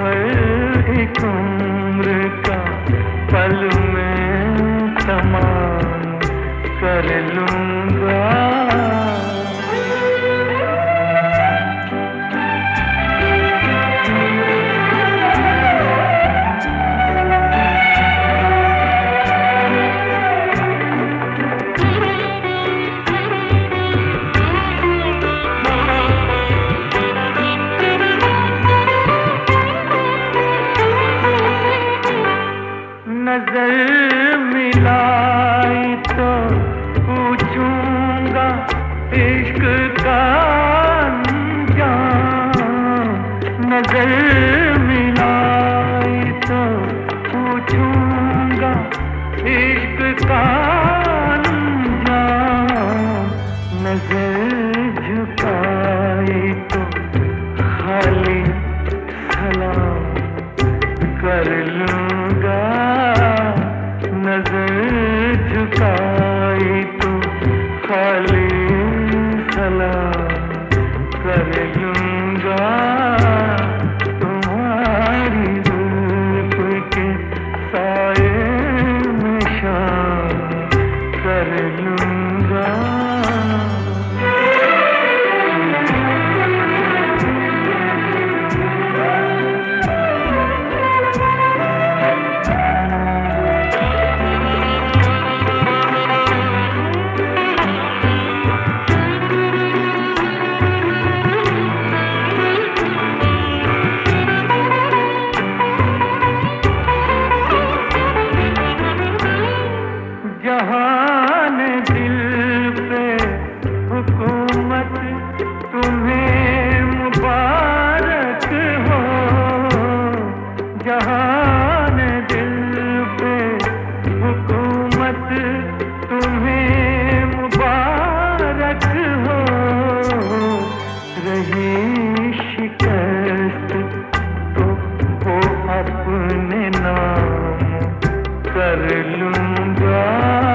हर एक उम्र का पल मिलाई तो पूछूँगा इश्क का नज़र मिलाई तो पूछूँगा इश्क का सलाम जहान दिल पे हुकूमत तुम्हें मुबारक हो। जहान दिल पे हुकूमत तुम्हें मुबारक हो। रही शिकस्त तो अपने नाम कर लूँगा।